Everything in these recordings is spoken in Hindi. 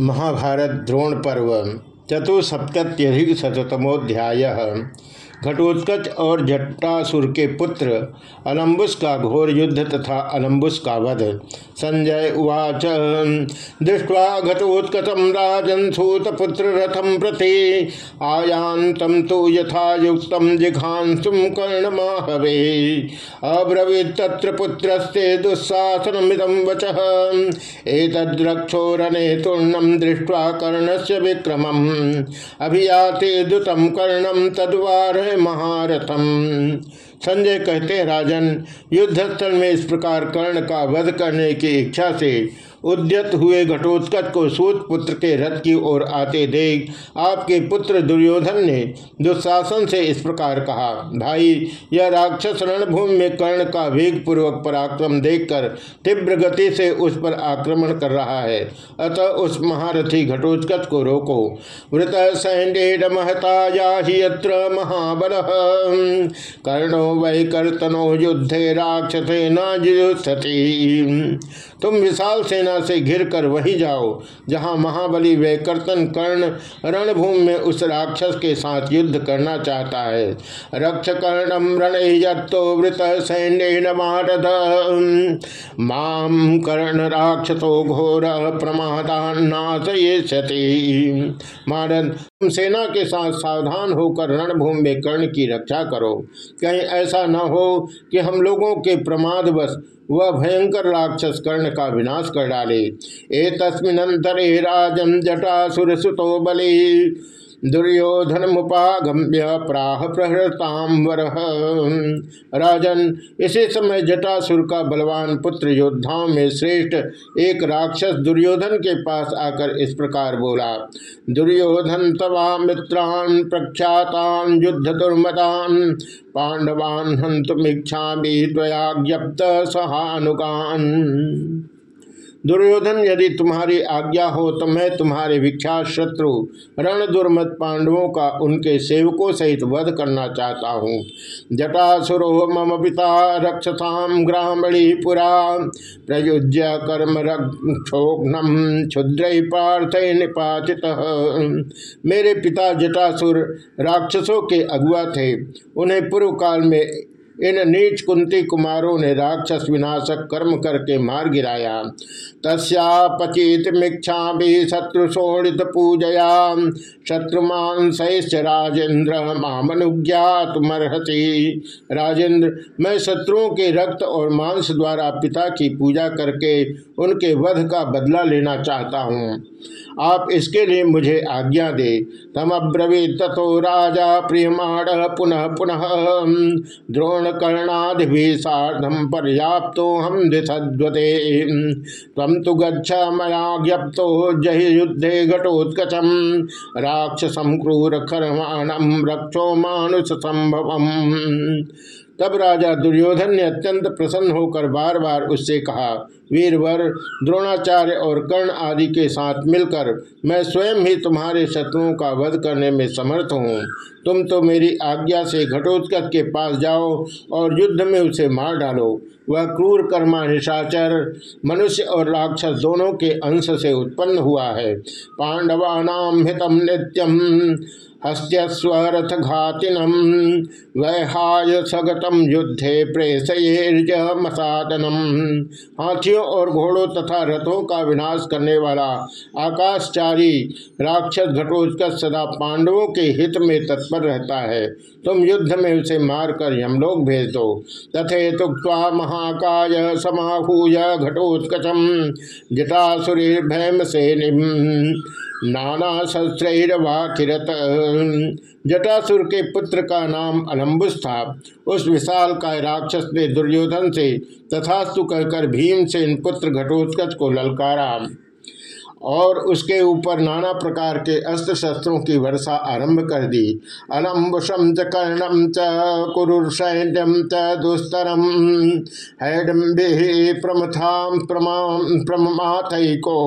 महाभारत द्रोण पर्व चतुसप्तत्यधिक शतमोध्याय घटोत्कच और जट्टासुर के पुत्र अलम्बुस का घोर युद्ध तथा अलम्बुस का वध। संजय उवाच, दृष्टवा घटोत्कचम राजन सूतपुत्र रथम प्रति आयांतम तो यथा युक्त जिघांसुम कर्णमाहवे। अब्रवीत तत्र पुत्रस्ते दुस्साहसनमिदं वचः। एतद्रक्षोरणे तूर्णम दृष्ट्वा कर्णस्य विक्रमम्। अभियाते दुतम कर्णम तद्वार महारथम। संजय कहते राजन, युद्धस्थल में इस प्रकार कर्ण का वध करने की इच्छा से उद्यत हुए घटोत्कच को सूत पुत्र के रथ की ओर आते देख आपके पुत्र दुर्योधन ने दुशासन से इस प्रकार कहा, भाई, यह राक्षस रणभूमि में कर्ण का वेग पूर्वक पराक्रम देखकर तीव्र गति से उस पर आक्रमण कर रहा है। अतः उस महारथी घटोत्कच को रोको। वृत सैंडे महता या महाबल। कर्णो वै कर्तनो युद्धे राक्षसे न तुम विशाल सेना से घिर कर वहीं जाओ, जहाँ महाबली वैकर्तन कर्ण रणभूमि में उस राक्षस के साथ युद्ध करना चाहता है। रक्ष कर्णम रण वृत सैन्य माम कर्ण राक्षसो घोर प्रमादान्नाथ ये तुम सेना के साथ सावधान होकर रणभूमि में कर्ण की रक्षा करो। कहीं ऐसा न हो कि हम लोगों के प्रमादवश वह भयंकर राक्षस कर्ण का विनाश कर डाले। ए तस्मिनंतरे राजन जटासुर सुतो बलि। दुर्योधन मुपागम्य प्राह प्रहृताम राजन, इसी समय जटासुर का बलवान पुत्र योद्धाओं में श्रेष्ठ एक राक्षस दुर्योधन के पास आकर इस प्रकार बोला, दुर्योधन तवा मित्रान प्रख्यातान युद्ध दुर्मदान, पांडवान हंतुमीक्षा भी द्वया ज्ञप्त सहानुगान। दुर्योधन, यदि तुम्हारी आज्ञा हो तो मैं तुम्हारे विख्यात शत्रु रण दुर्मत पांडवों का उनके सेवकों सहित वध करना चाहता हूँ। जटासुरो मम पिता रक्षसाम ग्रामणी पुरा। प्रयुज्य कर्म रक्षोघ्नम क्षुद्र पार्थ निपातित। मेरे पिता जटासुर राक्षसों के अगुआ थे। उन्हें पूर्व काल में इन नीच कुंती कुमारों ने राक्षस विनाशक कर्म करके मार गिराया। तस्पचित मिक्षा भी शत्रु शोणित पूजया। शत्रुमान सैश्य राजेंद्र मामनुज्ञातमर्हति राजेंद्र, मैं शत्रुओं के रक्त और मांस द्वारा पिता की पूजा करके उनके वध का बदला लेना चाहता हूँ। आप इसके लिए मुझे आज्ञा दे। तम अब्रवी तथो राजा प्रियमाण पुनः पुनः। द्रोण साधम पर्याप्तो हम दिशद्वते तम तो गच्छ मया ज्ञप्तो जहि युद्धे घटोत्कचम राक्षसम क्रूर खरमाणम रक्षो मानुष संभवम तब राजा दुर्योधन ने अत्यंत प्रसन्न होकर बार बार उससे कहा, वीरवर, द्रोणाचार्य और कर्ण आदि के साथ मिलकर मैं स्वयं ही तुम्हारे शत्रुओं का वध करने में समर्थ हूँ। तुम तो मेरी आज्ञा से घटोत्कच के पास जाओ और युद्ध में उसे मार डालो। वह क्रूर कर्मा निशाचर, मनुष्य और राक्षस दोनों के अंश से उत्पन्न हुआ है। पांडवानाम हितम नित्यम। हस्त्यस्वरथ घातिनम वैहाय सगतम युद्धे प्रेसयेर्जमसादनम हाथियों और घोड़ों तथा रथों का विनाश करने वाला आकाशचारी राक्षस घटोत्कच सदा पांडवों के हित में तत्पर रहता है। तुम युद्ध में उसे मारकर यमलोक भेज दो। तथे तुक्वा महाकाय समाहूय घटोत्कचम जटासुरीर्भैम से नाना शस्त्रवाखिरत जटासुर के पुत्र का नाम अलम्बुस था। उस विशाल का राक्षस ने दुर्योधन से तथास्तु कहकर भीम से इन पुत्र घटोत्कच को ललकारा। और उसके ऊपर नाना प्रकार के अस्त्र शस्त्रों की वर्षा आरंभ कर दी। अलम्बुषम च कर्णम च कुरुषैन्यम च दुस्तरम हैडम्बे प्रमथाम प्रमाथको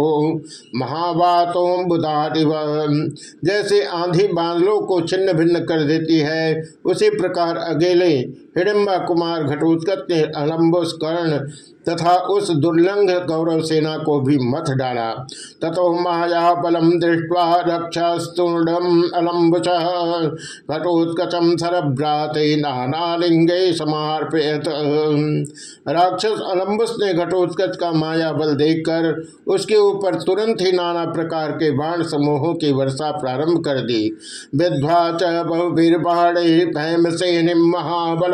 महावातों बुधादिव जैसे आंधी बादलों को छिन्न भिन्न कर देती है, उसी प्रकार अकेले हिडिम्बा कुमार घटोत्कच ने अलम्बुस कर्ण तथा उस दुर्लंघ कौरव सेना को भी मत डाला। तथो माया बलम दृष्टवा रक्षास्तूर्णम अलम्बुच घटोत्कचम सरभ्रात नानालिंगे समर्पयत। राक्षस अलम्बुस ने घटोत्कच का माया बल देखकर उसके ऊपर तुरंत ही नाना प्रकार के बाण समूहों की वर्षा प्रारंभ कर दी। विध्वा च बहुवीर बाणे भैम से महाबल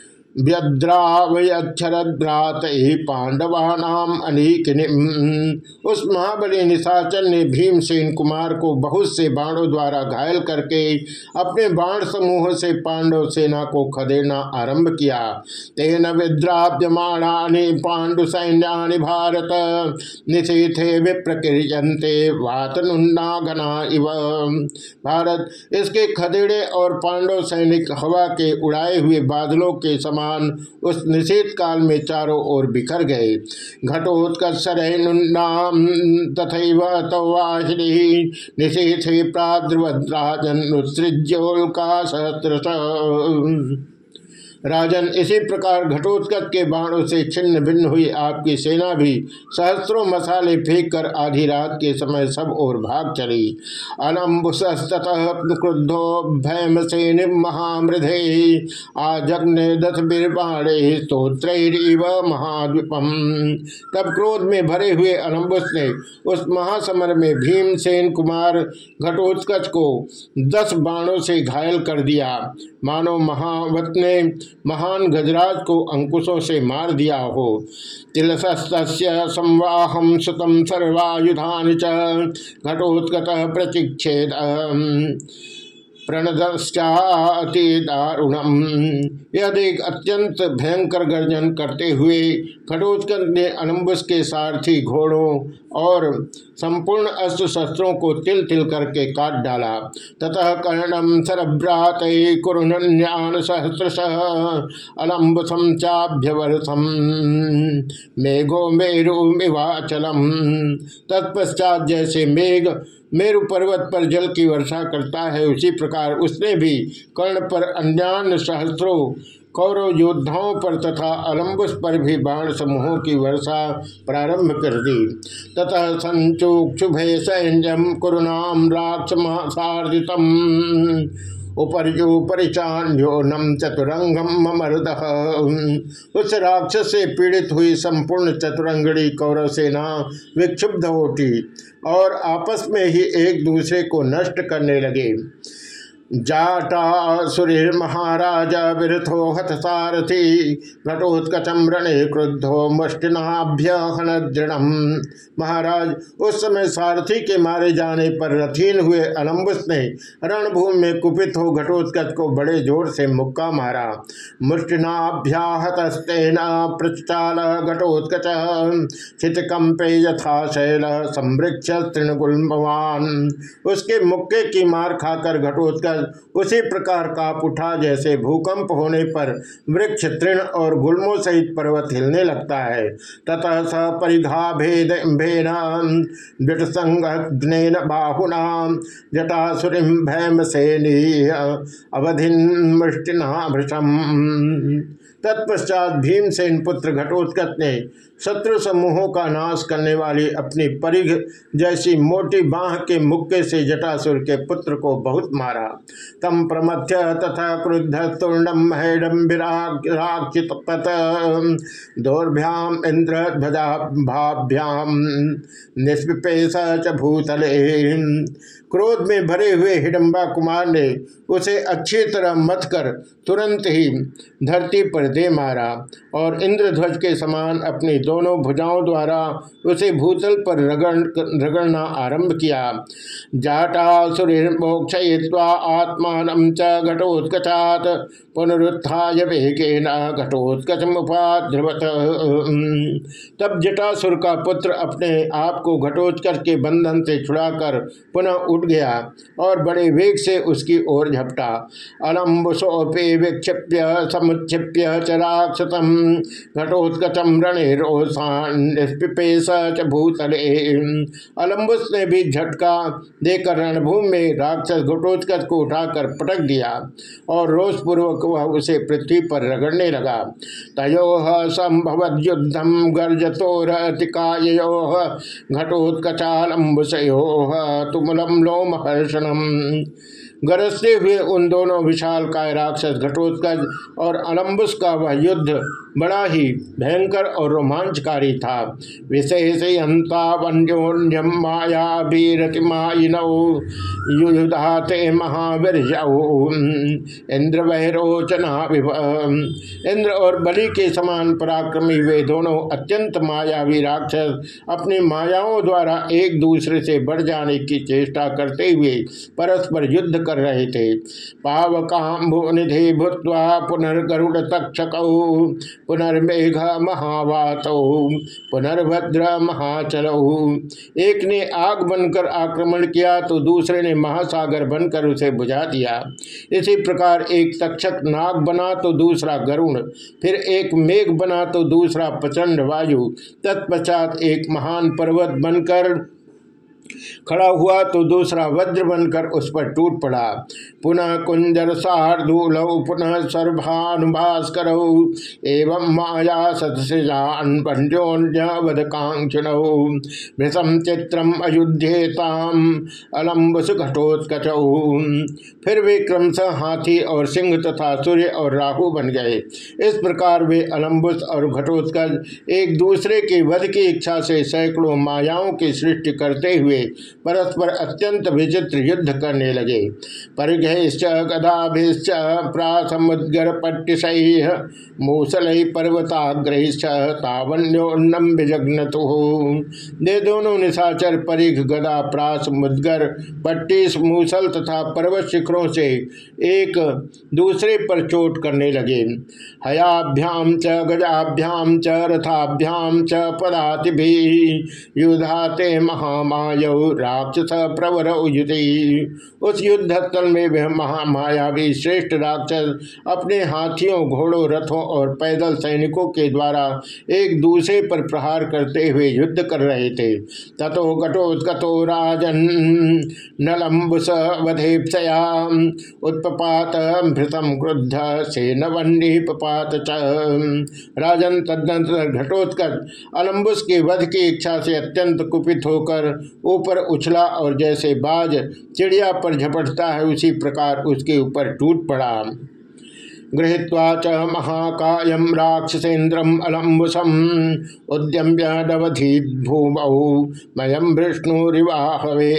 व्यद्रावयक्षरद्रात पांडवानाम अनेकिनिम। उस महाबली निशाचर ने भीमसेन कुमार को बहुत से बाणों द्वारा घायल करके अपने बाण समूह से पांडव सेना को खदेड़ना आरंभ किया। तेन विद्राव्यमाणानि पांडु सैन्यानि भारत निशीथे विप्रक्रियंते वातनुन्नागना इव। भारत इसके खदेड़े और पांडव सैनिक हवा के उड़ाए हुए बादलों के समान समान उस निषेध काल में चारों ओर बिखर गए। घटोत्कर्षरनुन्नाम तथा तवाहिनी निषेधे का सहस्र राजन इसी प्रकार घटोत्कच के बाणों से छिन्न भिन्न हुई आपकी सेना भी सहस्रों मसाले फेंक कर आधी रात के समय सब ओर भाग चली। अनम्बुसतः क्रुद्धो भैम से महामृधे। आजग्ने दस बिरबाणे स्त्रोत्रीव महाद्वीपम। तब क्रोध में भरे हुए अनम्बुस ने उस महासमर में भीमसेन कुमार घटोत्कच को दस बाणों से घायल कर दिया। मानो महावत ने महान गजराज को अंकुशों से मार दिया हो। तिलसस्त संवाहम सुतम सर्वायुधान च घटोत्कत प्रचिक्षेद प्रणदश्चाति दारुणम यह देख अत्यंत भयंकर गर्जन करते हुए खटोत्कंद ने अनुबुस के सारथी घोड़ों और संपूर्ण अस्त्र शस्त्रों को तिल तिल करके काट डाला। ततः कर्णम सरभ्रात कुरन्यान सहस्रश अलम्बुसम चाभ्यवर्षम मेघो मेरु मिवाचलम तत्पश्चात जैसे मेघ मेरु पर्वत पर जल की वर्षा करता है, उसी प्रकार उसने भी कर्ण पर अन्यान सहस्त्रों कौरव योद्धाओं पर तथा अलम्बुस पर भी बाण समूहों की वर्षा प्रारंभ कर दी। तथा संचुक्षुभे सैन्यम कुरुनाम राक्ष सार्दितम उपर्योपरिचान्योनम चतुरंगम ममरद। उस राक्षस से पीड़ित हुई संपूर्ण चतुरंगड़ी कौरव सेना विक्षुब्ध होती और आपस में ही एक दूसरे को नष्ट करने लगे। जाटा सुरीर महाराज विरथो हत सारथी घटोत्कचम रणे क्रुद्धो मुष्टिनाभ्य दृढ़। महाराज, उस समय सारथी के मारे जाने पर रथीन हुए अलम्बुस ने रणभूमि में कुपित हो घटोत्कच को बड़े ज़ोर से मुक्का मारा। मुष्टिनाभ्याहतस्तेन प्रचाल घटोत्कच। चितकंपे यथा शैल संवृक्ष तृणगुलवान उसके मुक्के की मार खाकर घटोत्कच उसी प्रकार काप उठा जैसे भूकंप होने पर वृक्ष तृण और गुलमो सहित पर्वत हिलने लगता है। ततः स परिघा भेद भेन बाहुना जटासुरी भैम सेनी अवधिन मुष्टिना भृषम तत्पश्चात भीमसेन पुत्र घटोत्कच ने शत्रु समूहों का नाश करने वाली अपनी परिघ जैसी मोटी बाह के मुक्के से जटासुर के पुत्र को बहुत मारा। तम प्रमथ्य तथा क्रुद्ध तूर्णम हैडम्बिराक्षित दौर्भ्याम इंद्र ध्वजा भाभ्याम। निष्पेश भूतले। क्रोध में भरे हुए हिडम्बा कुमार ने उसे अच्छी तरह मत कर तुरंत ही धरती पर दे मारा और इंद्रध्वज के समान अपनी दोनों भुजाओं द्वारा उसे भूतल पर रगड़, रगड़ना आरंभ किया। जाटा सुरीर्मोक्षय्वा आत्मान च घटोत्कचात पुनरुत्थाय वेगेन घटोत्कचमुपाध्रवत तब जटासुर का पुत्र अपने आप को घटोत्कच के बंधन से छुड़ाकर पुनः उठ गया और बड़े वेग से उसकी ओर झपटा। अलम्बुसोपे विक्षिप्य समुक्षिप्य च राक्षसम घटोत्कचम रणे रोषान्पिपेश च भूतले। अलम्बुस ने भी झटका देकर रणभूमि में राक्षस घटोत्कच को उठाकर पटक दिया और रोषपूर्वक वह उसे पृथ्वी पर रगड़ने लगा। तयो संभव युद्धम गर्ज गर्जतोरतिकायो घटोत्कचालम्बुसयो तुमलम लोम हर्षणम गरजते हुए उन दोनों विशाल काय राक्षस घटोत्कच और अलम्बुस का वह युद्ध बड़ा ही भयंकर और रोमांचकारी था। विशेष माया युधाते महावीर इंद्र वैरोचना इंद्र और बलि के समान पराक्रमी वे दोनों अत्यंत मायावी राक्षस अपनी मायाओं द्वारा एक दूसरे से बढ़ जाने की चेष्टा करते हुए परस्पर युद्ध कर रहे थे। पावकाम्भु निधि भूतवा पुनर्गरुड़ तक्षक पुनर्मेघ महावात पुनर्भद्र महाचल एक ने आग बनकर आक्रमण किया तो दूसरे ने महासागर बनकर उसे बुझा दिया। इसी प्रकार एक तक्षक नाग बना तो दूसरा गरुण, फिर एक मेघ बना तो दूसरा प्रचंड वायु। तत्पश्चात एक महान पर्वत बनकर खड़ा हुआ तो दूसरा वज्र बनकर उस पर टूट पड़ा। पुनः कुंजर सार्धूल पुनः सर्भानुभास्कर एवं माया भृतम चित्रम अयुध्येताम अलम्बुस घटोत्कच फिर वे क्रमशः हाथी और सिंह तथा सूर्य और राहु बन गए। इस प्रकार वे अलम्बुस और घटोत्कच एक दूसरे के वध की इच्छा से सैकड़ों मायाओं की सृष्टि करते हुए परस्पर अत्यंत विचित्र युद्ध करने लगे। परिघश्च, गदाभिश्च प्राथमुद्गर पट्टिश मूसल पर्वताग्रहिश्च तावन्योन्नम विजग्नतु दे दोनों निशाचर परिघ, गदा प्रास मुद्गर पट्टिस मूसल तथा पर्वत शिखरों से एक दूसरे पर चोट करने लगे। हयाभ्याम च गजाभ्याम च रथाभ्याम च पदाति युधाते महामाय राक्षस प्रवर युति उस युद्ध स्थल में वह महामायावी श्रेष्ठ राक्षस अपने हाथियों, घोड़ों, रथों और पैदल सैनिकों के द्वारा एक दूसरे पर प्रहार करते हुए युद्ध कर रहे थे। तथो घटोत्कतो राजन नलम्बुस वधेपया उत्पात भृतम क्रुद्ध से नवन्नीपात राजन तदनंतर घटोत्कच अलम्बुस के वध की इच्छा से अत्यंत कुपित होकर ऊपर उछला और जैसे बाज चिड़िया पर झपटता है, उसी प्रकार उसके ऊपर टूट पड़ा। गृहीत्वा च महाकायम राक्षसेन्द्रम अलम्बुसम। उद्यम्य नवधी भूमौ मयम विष्णुरिवाहवे।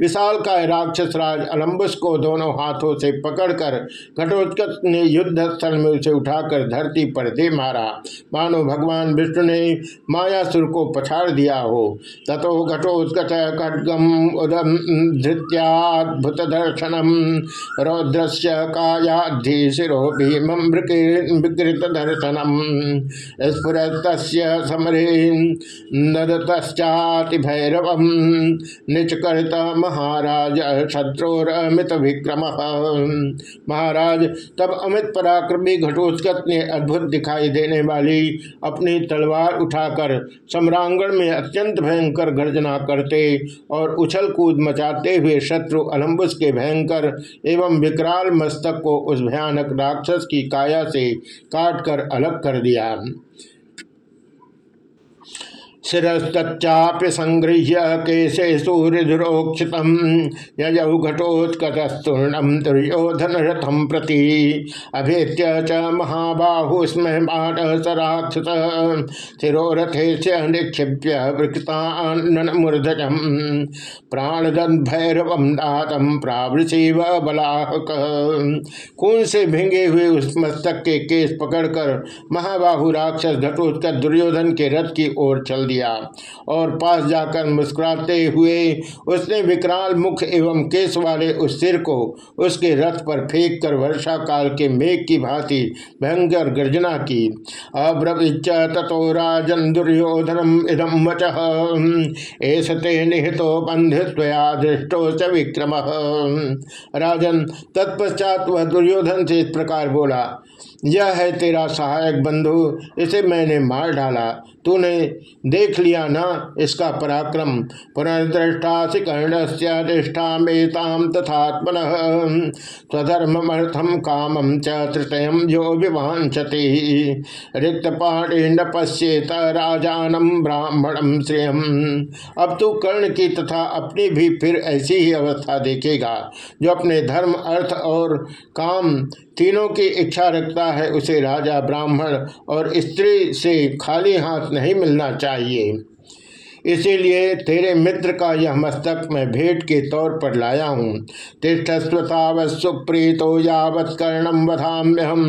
विशाल का राक्षस राज अलम्बुस को दोनों हाथों से पकड़कर घटोत्कच ने युद्ध स्थल में उसे उठाकर धरती पर दे मारा। मानो भगवान विष्णु ने मायासुर को पछाड़ दिया हो। तथो खड्गम उदम धृत्याद्भुत दर्शनम रौद्रस्य कायाधि शिरो भीमं विकृत दर्शनम समरे नदतश्चाति भैरव निचकर्त महाराज शत्रुरमित विक्रम महाराज, तब अमित पराक्रमी घटोत्कच ने अद्भुत दिखाई देने वाली अपनी तलवार उठाकर सम्रांगण में अत्यंत भयंकर गर्जना करते और उछल कूद मचाते हुए शत्रु अलम्बुस के भयंकर एवं विकराल मस्तक को उस भयानक राग राक्षस की काया से काटकर अलग कर दिया। शिरस्तच्चाप्य संगृह्य केशे सूर्यधुरोक्षित यजौ घटोत्कटस्तूर्णम दुर्योधन रथम प्रति। अभेत्य च महाबाहु स्महमान स राक्षस शिरोरथे से निक्षिप्य वृक्षतान्नमूर्धजम प्राणदन दातम प्रावृषिव बलाहक। खून से भिंगे हुए उस मस्तक के केस पकड़कर महाबाहु राक्षस घटोत्कच दुर्योधन के रथ की ओर चल दिया। दिया और पास जाकर मुस्कुराते हुए उसने विकराल मुख एवं केस वाले उस सिर को उसके रथ पर फेंक कर वर्षा काल के मेघ की भांति भयंकर गर्जना की। अब्रविच तथो राजन दुर्योधनम इदम वच। ऐसते निहितो बंधित्वया दृष्टो च विक्रम। राजन तत्पश्चात वह दुर्योधन से इस प्रकार बोला यह है तेरा सहायक बंधु, इसे मैंने मार डाला। तूने देख लिया ना इसका पराक्रम? पुनर्दृष्टा कर्ण से मेताम तथात्मन। स्वधर्मर्थम कामम च तृतय जो विवांचति रिक्त पाणी न पश्येत राजानम ब्राह्मणम श्रेयम। अब तू कर्ण की तथा अपनी भी फिर ऐसी ही अवस्था देखेगा, जो अपने धर्म, अर्थ और काम तीनों की इच्छा रखता है उसे राजा ब्राह्मण और स्त्री से खाली हाथ नहीं मिलना चाहिए। इसीलिए तेरे मित्र का यह मस्तक मैं भेंट के तौर पर लाया हूँ। तिष्ठस्वतावत सुप्रीतो यावत कर्णम वधाम्य हम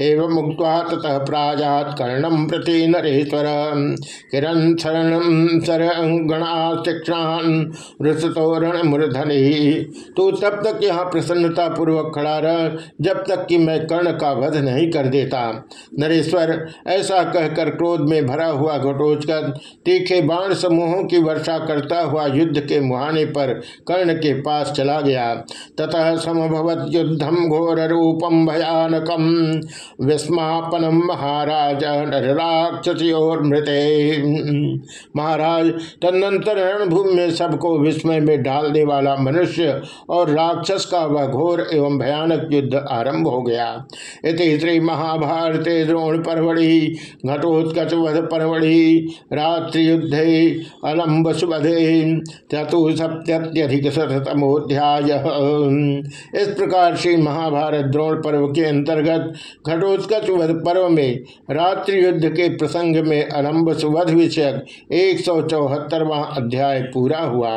एवं मुक्त ततः प्राजात कर्णम प्रति नरेश्वर। किरण शरण गणा शिक्षान ऋषतोरण मूर्धनि तू तब तक यहाँ प्रसन्नता पूर्वक खड़ा रह, जब तक कि मैं कर्ण का वध नहीं कर देता। नरेश्वर, ऐसा कहकर क्रोध में भरा हुआ घटोचकर तीखे बाण समूहों की वर्षा करता हुआ युद्ध के मुहाने पर कर्ण के पास चला गया। ततः समभवत युद्धम घोर रूपम भयानकम विस्मापनम महाराज राक्षसियोर मृत महाराज, तदनंतर रणभूमि में सबको विस्मय में डालने वाला मनुष्य और राक्षस का वह घोर एवं भयानक युद्ध आरंभ हो गया। इति श्री महाभारत द्रोण परवड़ी घटोत्कच वध परवड़ी रात्रि युद्ध अलम वसुवधे चतुसप्त्यधिक शतमोध्याय इस प्रकार से महाभारत द्रोण पर्व के अंतर्गत घटोत्कच वध पर्व में रात्रि युद्ध के प्रसंग में अलम्ब सुवध विषयक एक सौ चौहत्तरवा अध्याय पूरा हुआ।